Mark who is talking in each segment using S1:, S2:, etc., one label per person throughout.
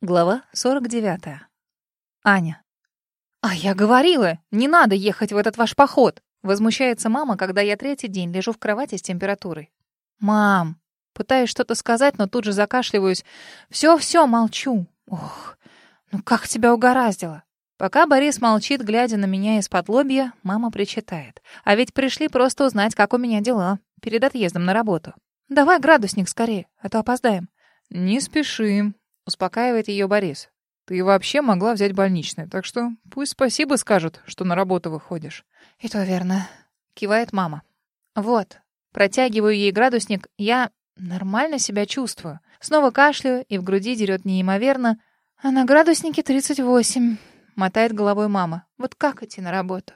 S1: Глава 49. Аня. «А я говорила, не надо ехать в этот ваш поход!» Возмущается мама, когда я третий день лежу в кровати с температурой. «Мам!» Пытаюсь что-то сказать, но тут же закашливаюсь. «Все-все, молчу!» «Ох, ну как тебя угораздило!» Пока Борис молчит, глядя на меня из-под лобья, мама причитает. «А ведь пришли просто узнать, как у меня дела, перед отъездом на работу. Давай градусник скорее, а то опоздаем».
S2: «Не спешим», Успокаивает ее Борис. Ты вообще могла взять больничный, так что пусть спасибо скажут, что на работу выходишь.
S1: И то верно. Кивает мама. Вот. Протягиваю ей градусник. Я нормально себя чувствую. Снова кашляю, и в груди дерет неимоверно. А на градуснике 38. Мотает головой мама. Вот как идти на работу?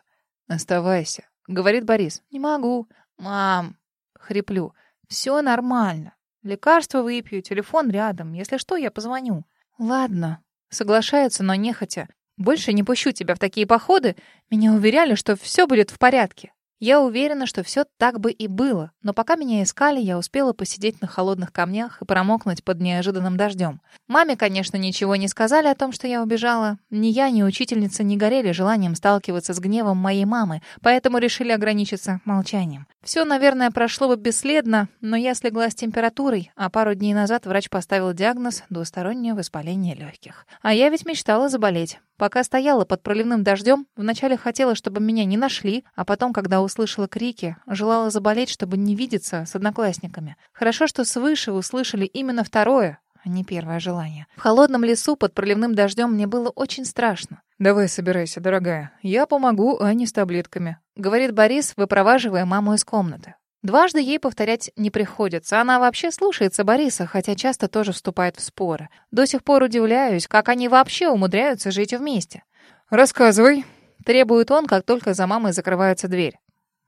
S2: Оставайся, говорит Борис.
S1: Не могу. Мам, хриплю. Все нормально. Лекарство выпью, телефон рядом. Если что, я позвоню. Ладно. Соглашается, но нехотя. Больше не пущу тебя в такие походы. Меня уверяли, что все будет в порядке. Я уверена, что все так бы и было, но пока меня искали, я успела посидеть на холодных камнях и промокнуть под неожиданным дождем. Маме, конечно, ничего не сказали о том, что я убежала. Ни я, ни учительница не горели желанием сталкиваться с гневом моей мамы, поэтому решили ограничиться молчанием. Все, наверное, прошло бы бесследно, но я слегла с температурой, а пару дней назад врач поставил диагноз двустороннее воспаление легких. А я ведь мечтала заболеть. Пока стояла под проливным дождем, вначале хотела, чтобы меня не нашли, а потом, когда услышала крики, желала заболеть, чтобы не видеться с одноклассниками. Хорошо, что свыше услышали именно второе, а не первое желание. В холодном лесу под проливным дождем мне было очень страшно.
S2: «Давай собирайся, дорогая. Я помогу Ане с таблетками», —
S1: говорит Борис, выпроваживая маму из комнаты. Дважды ей повторять не приходится. Она вообще слушается Бориса, хотя часто тоже вступает в споры. До сих пор удивляюсь, как они вообще умудряются жить вместе.
S2: «Рассказывай», —
S1: требует он, как только за мамой закрывается дверь.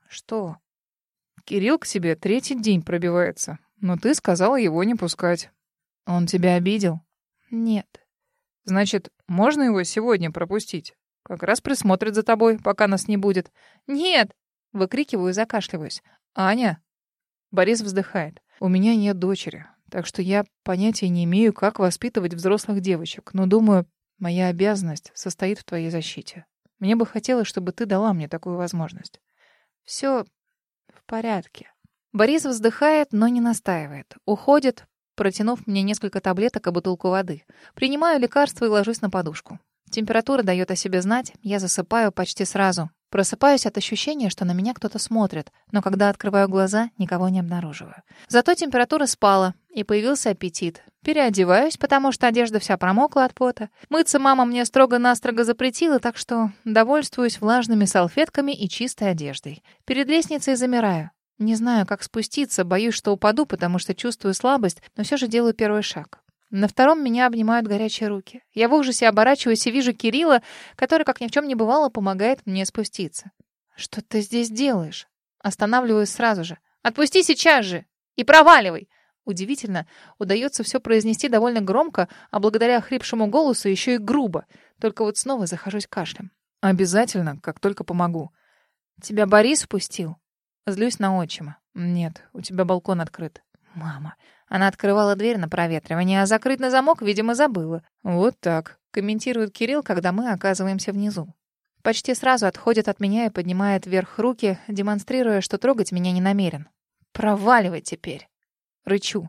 S2: «Что?» «Кирилл к себе третий день пробивается, но ты сказала его не пускать. Он тебя обидел?»
S1: «Нет».
S2: «Значит, можно его сегодня пропустить? Как раз присмотрит за тобой, пока нас не будет».
S1: «Нет!» — выкрикиваю и закашливаюсь.
S2: «Аня!» Борис вздыхает. «У меня нет дочери, так что я понятия не имею, как воспитывать взрослых девочек, но думаю, моя обязанность состоит в твоей защите. Мне бы хотелось, чтобы ты дала мне такую возможность».
S1: «Все в порядке». Борис вздыхает, но не настаивает. Уходит, протянув мне несколько таблеток и бутылку воды. Принимаю лекарство и ложусь на подушку. Температура дает о себе знать, я засыпаю почти сразу. Просыпаюсь от ощущения, что на меня кто-то смотрит, но когда открываю глаза, никого не обнаруживаю. Зато температура спала, и появился аппетит. Переодеваюсь, потому что одежда вся промокла от пота. Мыться мама мне строго-настрого запретила, так что довольствуюсь влажными салфетками и чистой одеждой. Перед лестницей замираю. Не знаю, как спуститься, боюсь, что упаду, потому что чувствую слабость, но все же делаю первый шаг. На втором меня обнимают горячие руки. Я в ужасе оборачиваюсь и вижу Кирилла, который, как ни в чем не бывало, помогает мне спуститься. «Что ты здесь делаешь?» Останавливаюсь сразу же. «Отпусти сейчас же! И проваливай!» Удивительно, удается все произнести довольно громко, а благодаря хрипшему голосу еще и грубо. Только вот снова захожусь кашлем.
S2: «Обязательно, как только помогу».
S1: «Тебя Борис впустил?» Злюсь на отчима.
S2: «Нет, у тебя балкон открыт».
S1: «Мама, она открывала дверь на проветривание, а закрыть на замок, видимо, забыла.
S2: Вот так,
S1: комментирует Кирилл, когда мы оказываемся внизу. Почти сразу отходит от меня и поднимает вверх руки, демонстрируя, что трогать меня не намерен. Проваливай теперь. Рычу.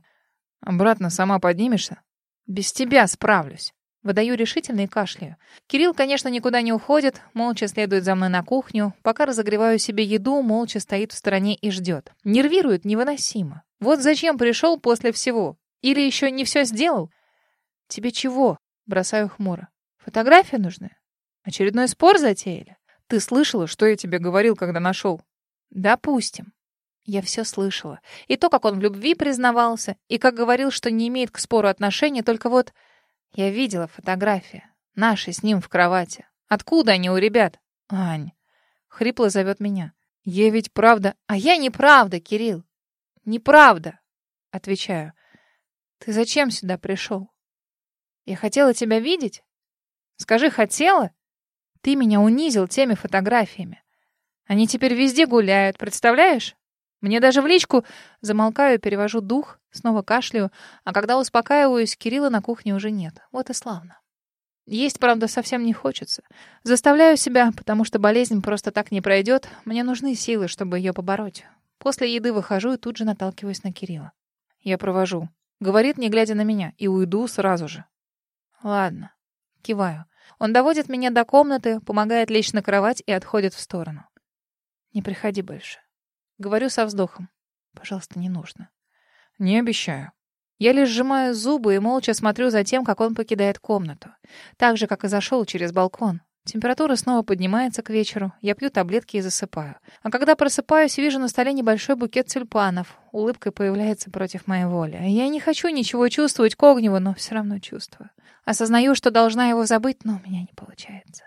S2: Обратно сама поднимешься?
S1: Без тебя справлюсь. Выдаю решительно и кашляю. Кирилл, конечно, никуда не уходит, молча следует за мной на кухню. Пока разогреваю себе еду, молча стоит в стороне и ждет. Нервирует невыносимо. Вот зачем пришел после всего? Или еще не все сделал? Тебе чего? Бросаю хмуро. Фотографии нужны? Очередной спор затеяли?
S2: Ты слышала, что я тебе говорил, когда нашел?
S1: Допустим. Я все слышала. И то, как он в любви признавался, и как говорил, что не имеет к спору отношения, только вот... Я видела фотографии. Наши с ним в кровати. Откуда они у ребят? Ань. Хрипло зовет меня. Я ведь правда... А я неправда, Кирилл. Неправда. Отвечаю. Ты зачем сюда пришел? Я хотела тебя видеть? Скажи, хотела? Ты меня унизил теми фотографиями. Они теперь везде гуляют, представляешь? Мне даже в личку замолкаю, перевожу дух, снова кашляю, а когда успокаиваюсь, Кирилла на кухне уже нет. Вот и славно. Есть, правда, совсем не хочется. Заставляю себя, потому что болезнь просто так не пройдет. Мне нужны силы, чтобы ее побороть. После еды выхожу и тут же наталкиваюсь на Кирилла. Я провожу. Говорит, не глядя на меня, и уйду сразу же. Ладно. Киваю. Он доводит меня до комнаты, помогает лечь на кровать и отходит в сторону. Не приходи больше. Говорю со вздохом. Пожалуйста, не нужно.
S2: Не обещаю.
S1: Я лишь сжимаю зубы и молча смотрю за тем, как он покидает комнату. Так же, как и зашел через балкон. Температура снова поднимается к вечеру. Я пью таблетки и засыпаю. А когда просыпаюсь, вижу на столе небольшой букет тюльпанов. Улыбка появляется против моей воли. Я не хочу ничего чувствовать к Огневу, но все равно чувствую. Осознаю, что должна его забыть, но у меня не получается.